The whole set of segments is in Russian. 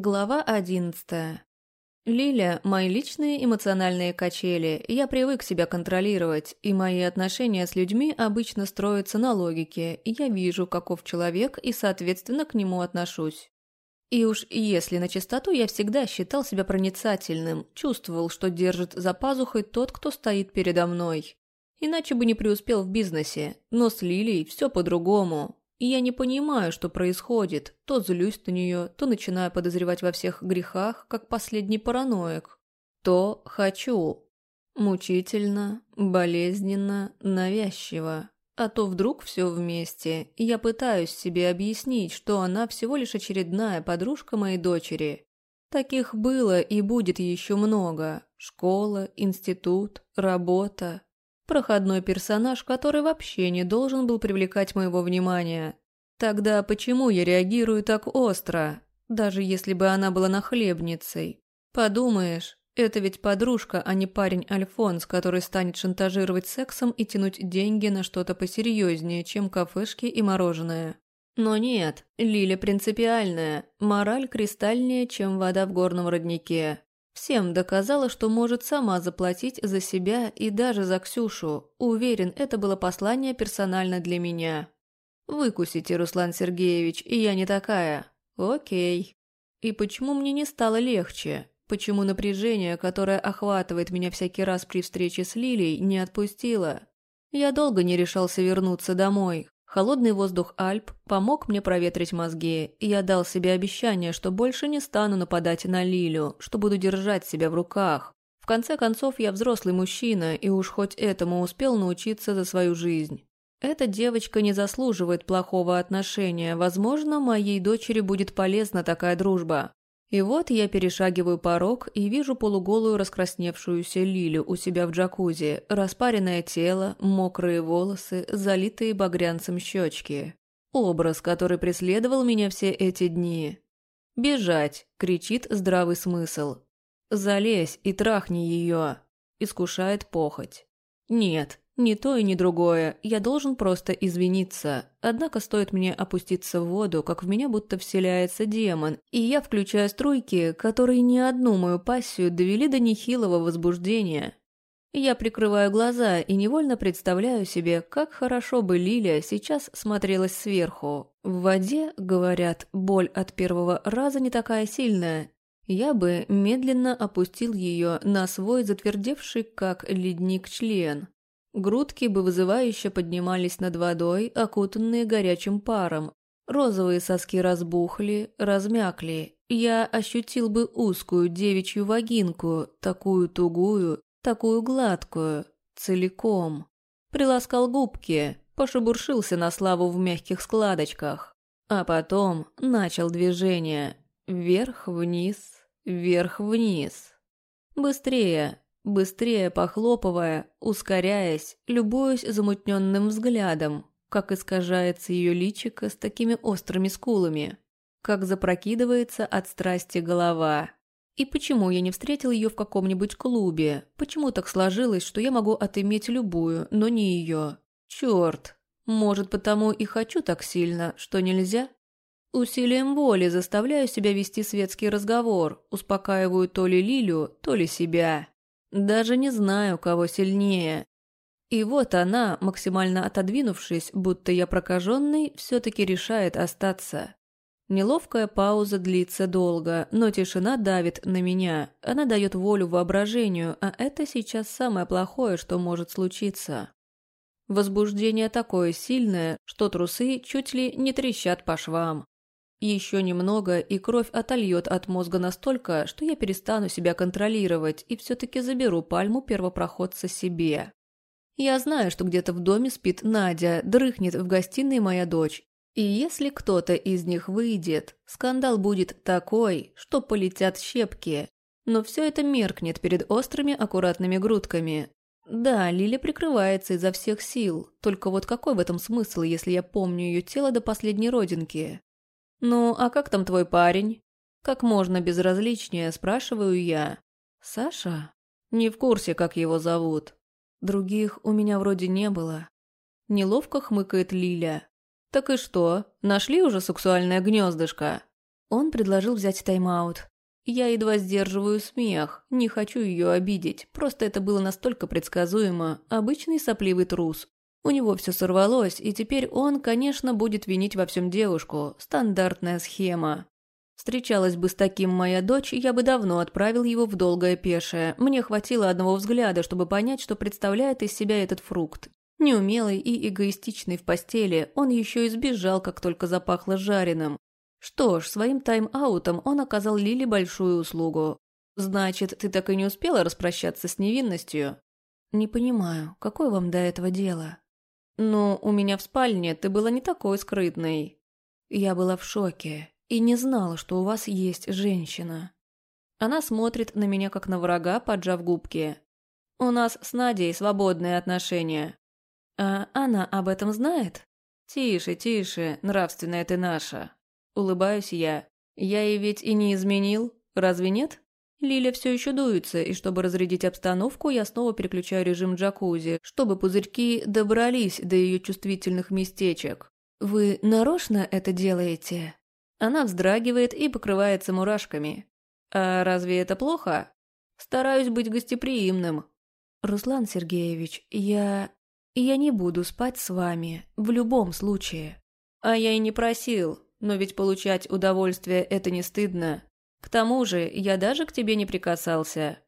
Глава одиннадцатая. Лиля – мои личные эмоциональные качели, я привык себя контролировать, и мои отношения с людьми обычно строятся на логике, и я вижу, каков человек, и, соответственно, к нему отношусь. И уж если на чистоту, я всегда считал себя проницательным, чувствовал, что держит за пазухой тот, кто стоит передо мной. Иначе бы не преуспел в бизнесе, но с Лилей все по-другому. И я не понимаю, что происходит. То злюсь на нее, то начинаю подозревать во всех грехах, как последний параноик. То хочу. Мучительно, болезненно, навязчиво. А то вдруг все вместе, и я пытаюсь себе объяснить, что она всего лишь очередная подружка моей дочери. Таких было и будет еще много. Школа, институт, работа, Проходной персонаж, который вообще не должен был привлекать моего внимания. Тогда почему я реагирую так остро, даже если бы она была нахлебницей? Подумаешь, это ведь подружка, а не парень Альфонс, который станет шантажировать сексом и тянуть деньги на что-то посерьезнее, чем кафешки и мороженое. Но нет, Лиля принципиальная, мораль кристальнее, чем вода в горном роднике. Всем доказала, что может сама заплатить за себя и даже за Ксюшу. Уверен, это было послание персонально для меня. Выкусите, Руслан Сергеевич, и я не такая. Окей. И почему мне не стало легче? Почему напряжение, которое охватывает меня всякий раз при встрече с Лилией, не отпустило? Я долго не решался вернуться домой, Холодный воздух Альп помог мне проветрить мозги, и я дал себе обещание, что больше не стану нападать на Лилю, что буду держать себя в руках. В конце концов, я взрослый мужчина, и уж хоть этому успел научиться за свою жизнь. Эта девочка не заслуживает плохого отношения, возможно, моей дочери будет полезна такая дружба. И вот я перешагиваю порог и вижу полуголую раскрасневшуюся Лилю у себя в джакузи, распаренное тело, мокрые волосы, залитые багрянцем щечки. Образ, который преследовал меня все эти дни. «Бежать!» – кричит здравый смысл. «Залезь и трахни ее!» – искушает похоть. «Нет, ни то и ни другое, я должен просто извиниться. Однако стоит мне опуститься в воду, как в меня будто вселяется демон, и я включаю струйки, которые ни одну мою пассию довели до нехилого возбуждения. Я прикрываю глаза и невольно представляю себе, как хорошо бы Лилия сейчас смотрелась сверху. В воде, говорят, боль от первого раза не такая сильная. Я бы медленно опустил ее на свой затвердевший как ледник член. Грудки бы вызывающе поднимались над водой, окутанные горячим паром. Розовые соски разбухли, размякли. Я ощутил бы узкую девичью вагинку, такую тугую, такую гладкую, целиком. Приласкал губки, пошебуршился на славу в мягких складочках. А потом начал движение. Вверх-вниз, вверх-вниз. Быстрее, быстрее похлопывая, ускоряясь, любуясь замутненным взглядом, как искажается ее личико с такими острыми скулами, как запрокидывается от страсти голова. И почему я не встретил ее в каком-нибудь клубе? Почему так сложилось, что я могу отыметь любую, но не ее? Черт! Может, потому и хочу так сильно, что нельзя? Усилием воли заставляю себя вести светский разговор, успокаиваю то ли Лилю, то ли себя. Даже не знаю, кого сильнее. И вот она, максимально отодвинувшись, будто я прокаженный, все-таки решает остаться. Неловкая пауза длится долго, но тишина давит на меня. Она дает волю воображению, а это сейчас самое плохое, что может случиться. Возбуждение такое сильное, что трусы чуть ли не трещат по швам. Еще немного, и кровь отольет от мозга настолько, что я перестану себя контролировать и все-таки заберу пальму первопроходца себе. Я знаю, что где-то в доме спит Надя, дрыхнет в гостиной моя дочь. И если кто-то из них выйдет, скандал будет такой, что полетят щепки. Но все это меркнет перед острыми аккуратными грудками. Да, Лиля прикрывается изо всех сил, только вот какой в этом смысл, если я помню ее тело до последней родинки? «Ну, а как там твой парень?» Как можно безразличнее, спрашиваю я. «Саша?» Не в курсе, как его зовут. Других у меня вроде не было. Неловко хмыкает Лиля. «Так и что, нашли уже сексуальное гнездышко?» Он предложил взять тайм-аут. Я едва сдерживаю смех, не хочу ее обидеть, просто это было настолько предсказуемо, обычный сопливый трус. У него все сорвалось, и теперь он, конечно, будет винить во всем девушку, стандартная схема. Встречалась бы с таким моя дочь, я бы давно отправил его в долгое пешее. Мне хватило одного взгляда, чтобы понять, что представляет из себя этот фрукт. Неумелый и эгоистичный в постели, он еще и сбежал, как только запахло жареным. Что ж, своим тайм-аутом он оказал Лили большую услугу. Значит, ты так и не успела распрощаться с невинностью? Не понимаю, какое вам до этого дело? Ну, у меня в спальне ты была не такой скрытной. Я была в шоке и не знала, что у вас есть женщина. Она смотрит на меня как на врага, поджав губки. У нас с Надей свободные отношения. А она об этом знает? Тише, тише, нравственная ты наша. Улыбаюсь я. Я ей ведь и не изменил, разве нет? Лиля все еще дуется, и чтобы разрядить обстановку, я снова переключаю режим джакузи, чтобы пузырьки добрались до ее чувствительных местечек. «Вы нарочно это делаете?» Она вздрагивает и покрывается мурашками. «А разве это плохо?» «Стараюсь быть гостеприимным». «Руслан Сергеевич, я... я не буду спать с вами, в любом случае». «А я и не просил. Но ведь получать удовольствие – это не стыдно. К тому же я даже к тебе не прикасался.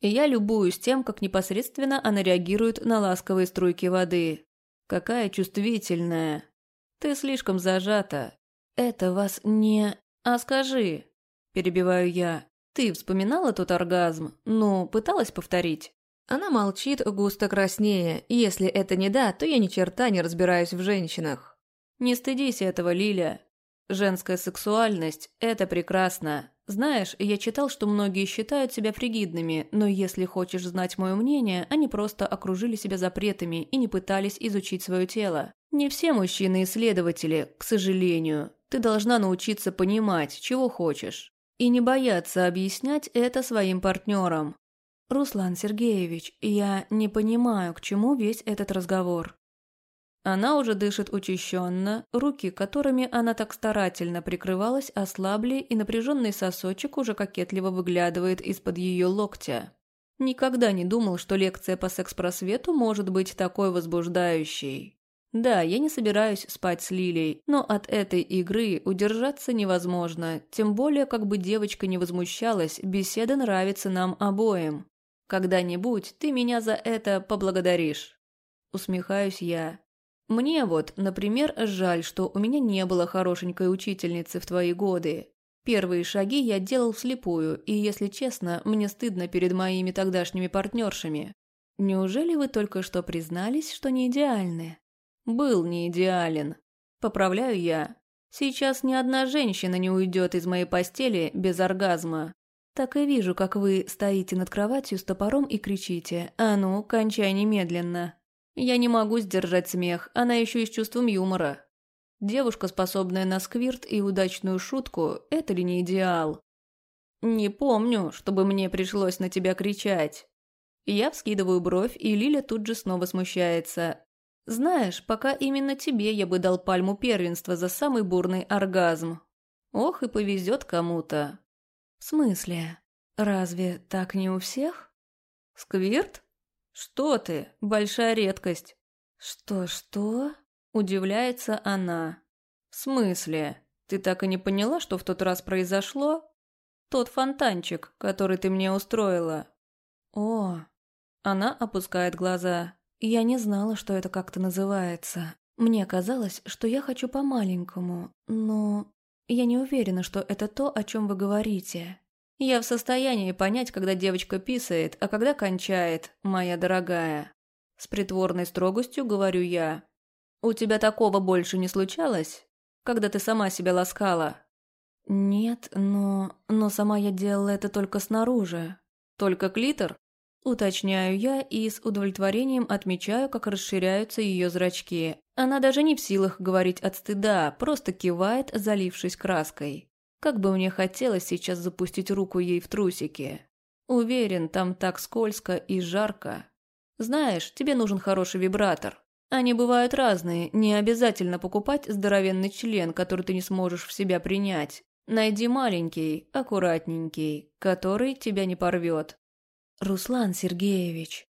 И я любуюсь тем, как непосредственно она реагирует на ласковые струйки воды. Какая чувствительная. Ты слишком зажата. Это вас не... А скажи, перебиваю я, ты вспоминала тот оргазм? Ну, пыталась повторить? Она молчит, густо краснее. Если это не да, то я ни черта не разбираюсь в женщинах. Не стыдись этого, Лиля. Женская сексуальность – это прекрасно. Знаешь, я читал, что многие считают себя фригидными, но если хочешь знать мое мнение, они просто окружили себя запретами и не пытались изучить свое тело. Не все мужчины исследователи, к сожалению. Ты должна научиться понимать, чего хочешь. И не бояться объяснять это своим партнерам. Руслан Сергеевич, я не понимаю, к чему весь этот разговор. Она уже дышит учащенно, руки, которыми она так старательно прикрывалась, ослабли, и напряженный сосочек уже кокетливо выглядывает из-под ее локтя. Никогда не думал, что лекция по секс-просвету может быть такой возбуждающей. Да, я не собираюсь спать с Лилей, но от этой игры удержаться невозможно, тем более, как бы девочка не возмущалась, беседа нравится нам обоим. Когда-нибудь ты меня за это поблагодаришь. Усмехаюсь я. Мне вот, например, жаль, что у меня не было хорошенькой учительницы в твои годы. Первые шаги я делал вслепую, и, если честно, мне стыдно перед моими тогдашними партнершами. Неужели вы только что признались, что не идеальны? Был не идеален. Поправляю я. Сейчас ни одна женщина не уйдет из моей постели без оргазма. Так и вижу, как вы стоите над кроватью с топором и кричите «А ну, кончай немедленно!» Я не могу сдержать смех, она еще и с чувством юмора. Девушка, способная на сквирт и удачную шутку, это ли не идеал? Не помню, чтобы мне пришлось на тебя кричать. Я вскидываю бровь, и Лиля тут же снова смущается. Знаешь, пока именно тебе я бы дал пальму первенства за самый бурный оргазм. Ох, и повезет кому-то. В смысле? Разве так не у всех? Сквирт? «Что ты? Большая редкость». «Что-что?» – удивляется она. «В смысле? Ты так и не поняла, что в тот раз произошло? Тот фонтанчик, который ты мне устроила». «О!» Она опускает глаза. «Я не знала, что это как-то называется. Мне казалось, что я хочу по-маленькому, но я не уверена, что это то, о чем вы говорите. Я в состоянии понять, когда девочка писает, а когда кончает, моя дорогая. С притворной строгостью говорю я. У тебя такого больше не случалось? Когда ты сама себя ласкала? Нет, но... Но сама я делала это только снаружи. Только клитор? Уточняю я и с удовлетворением отмечаю, как расширяются ее зрачки. Она даже не в силах говорить от стыда, просто кивает, залившись краской. Как бы мне хотелось сейчас запустить руку ей в трусики. Уверен, там так скользко и жарко. Знаешь, тебе нужен хороший вибратор. Они бывают разные, не обязательно покупать здоровенный член, который ты не сможешь в себя принять. Найди маленький, аккуратненький, который тебя не порвет. Руслан Сергеевич.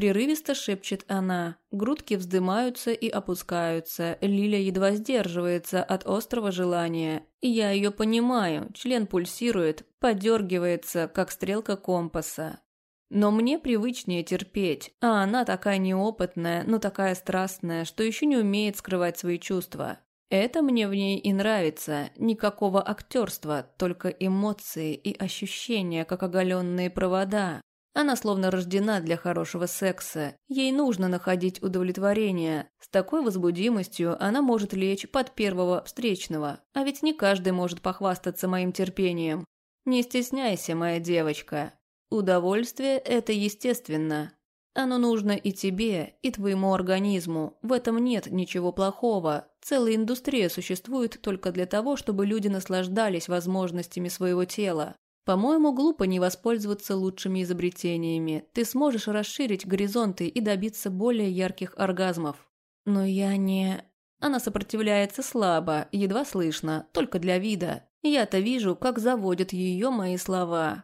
Прерывисто шепчет она, грудки вздымаются и опускаются, Лиля едва сдерживается от острого желания. Я ее понимаю, член пульсирует, подергивается, как стрелка компаса. Но мне привычнее терпеть, а она такая неопытная, но такая страстная, что еще не умеет скрывать свои чувства. Это мне в ней и нравится, никакого актерства, только эмоции и ощущения, как оголенные провода. Она словно рождена для хорошего секса, ей нужно находить удовлетворение. С такой возбудимостью она может лечь под первого встречного, а ведь не каждый может похвастаться моим терпением. Не стесняйся, моя девочка, Удовольствие – это естественно. Оно нужно и тебе, и твоему организму. В этом нет ничего плохого. Целая индустрия существует только для того, чтобы люди наслаждались возможностями своего тела. По-моему, глупо не воспользоваться лучшими изобретениями. Ты сможешь расширить горизонты и добиться более ярких оргазмов. Но я не... Она сопротивляется слабо, едва слышно, только для вида. Я-то вижу, как заводят ее мои слова.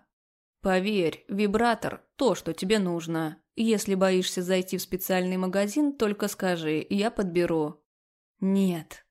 Поверь, вибратор – то, что тебе нужно. Если боишься зайти в специальный магазин, только скажи, я подберу. Нет.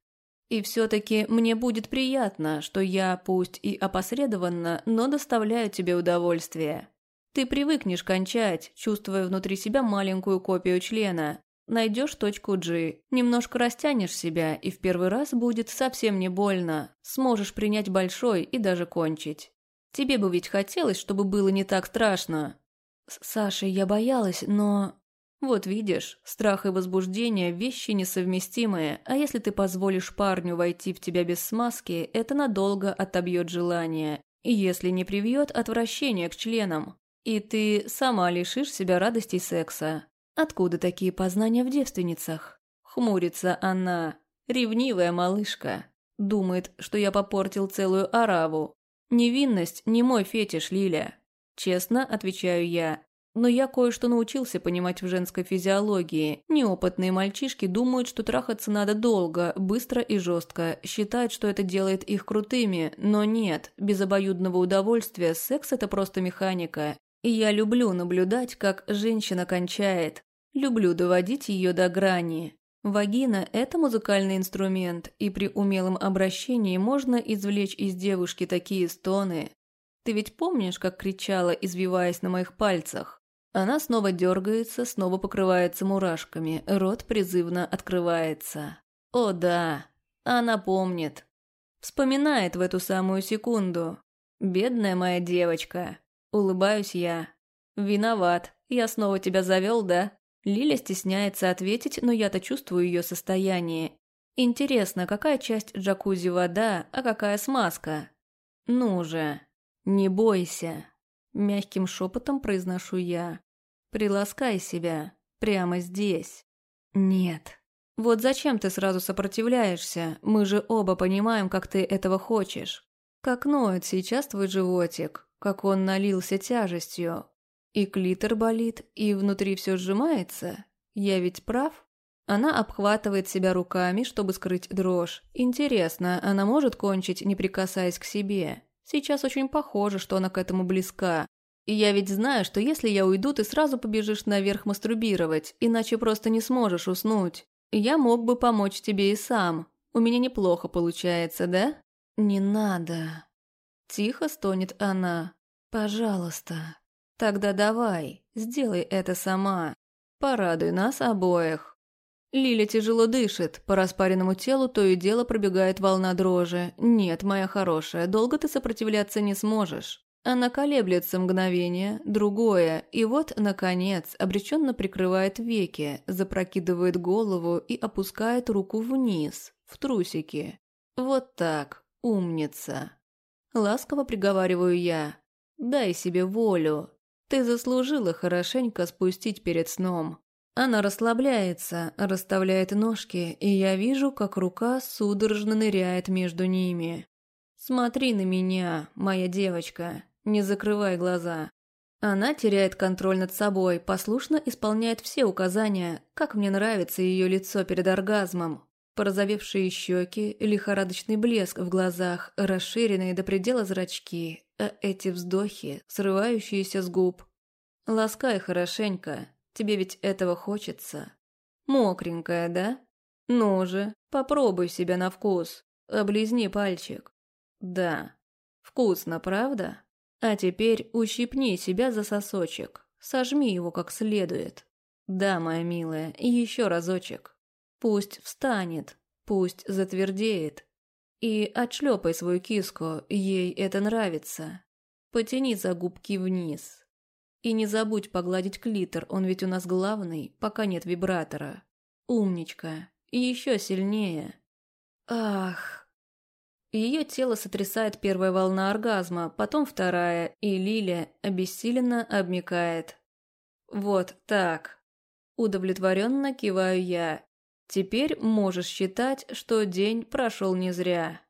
И все-таки мне будет приятно, что я, пусть и опосредованно, но доставляю тебе удовольствие. Ты привыкнешь кончать, чувствуя внутри себя маленькую копию члена. Найдешь точку G, немножко растянешь себя, и в первый раз будет совсем не больно. Сможешь принять большой и даже кончить. Тебе бы ведь хотелось, чтобы было не так страшно. С Сашей я боялась, но... Вот видишь, страх и возбуждение – вещи несовместимые, а если ты позволишь парню войти в тебя без смазки, это надолго отобьет желание, и если не привьет отвращение к членам. И ты сама лишишь себя радостей секса. Откуда такие познания в девственницах? Хмурится она, ревнивая малышка. Думает, что я попортил целую араву, «Невинность не мой фетиш, Лиля», – честно отвечаю я. Но я кое-что научился понимать в женской физиологии. Неопытные мальчишки думают, что трахаться надо долго, быстро и жестко, считают, что это делает их крутыми, но нет, без обоюдного удовольствия секс – это просто механика. И я люблю наблюдать, как женщина кончает. Люблю доводить ее до грани. Вагина – это музыкальный инструмент, и при умелом обращении можно извлечь из девушки такие стоны. Ты ведь помнишь, как кричала, извиваясь на моих пальцах? Она снова дергается, снова покрывается мурашками, рот призывно открывается. О да, она помнит. Вспоминает в эту самую секунду. Бедная моя девочка. Улыбаюсь я. Виноват, я снова тебя завел, да? Лиля стесняется ответить, но я-то чувствую ее состояние. Интересно, какая часть джакузи вода, а какая смазка? Ну же, не бойся. Мягким шепотом произношу я. Приласкай себя. Прямо здесь. Нет. Вот зачем ты сразу сопротивляешься? Мы же оба понимаем, как ты этого хочешь. Как ноет сейчас твой животик, как он налился тяжестью. И клитор болит, и внутри все сжимается. Я ведь прав? Она обхватывает себя руками, чтобы скрыть дрожь. Интересно, она может кончить, не прикасаясь к себе? Сейчас очень похоже, что она к этому близка. И я ведь знаю, что если я уйду, ты сразу побежишь наверх мастурбировать, иначе просто не сможешь уснуть. Я мог бы помочь тебе и сам. У меня неплохо получается, да? Не надо. Тихо стонет она. Пожалуйста. Тогда давай, сделай это сама. Порадуй нас обоих. Лиля тяжело дышит, по распаренному телу то и дело пробегает волна дрожи. Нет, моя хорошая, долго ты сопротивляться не сможешь. Она колеблется мгновение, другое, и вот, наконец, обреченно прикрывает веки, запрокидывает голову и опускает руку вниз, в трусики. Вот так, умница. Ласково приговариваю я. Дай себе волю, ты заслужила хорошенько спустить перед сном. Она расслабляется, расставляет ножки, и я вижу, как рука судорожно ныряет между ними. Смотри на меня, моя девочка, не закрывай глаза. Она теряет контроль над собой, послушно исполняет все указания, как мне нравится ее лицо перед оргазмом. Порозовевшие щеки, лихорадочный блеск в глазах, расширенные до предела зрачки, а эти вздохи, срывающиеся с губ. Ласкай хорошенько, тебе ведь этого хочется. Мокренькая, да? Ну же, попробуй себя на вкус, облизни пальчик. Да, вкусно, правда? А теперь ущипни себя за сосочек, сожми его как следует. Да, моя милая, еще разочек. Пусть встанет, пусть затвердеет. И отшлепай свою киску, ей это нравится. Потяни за губки вниз. И не забудь погладить клитор, он ведь у нас главный, пока нет вибратора. Умничка. Еще сильнее. Ах. Ее тело сотрясает первая волна оргазма, потом вторая, и Лилия обессиленно обмикает. Вот так. Удовлетворенно киваю я Теперь можешь считать, что день прошел не зря.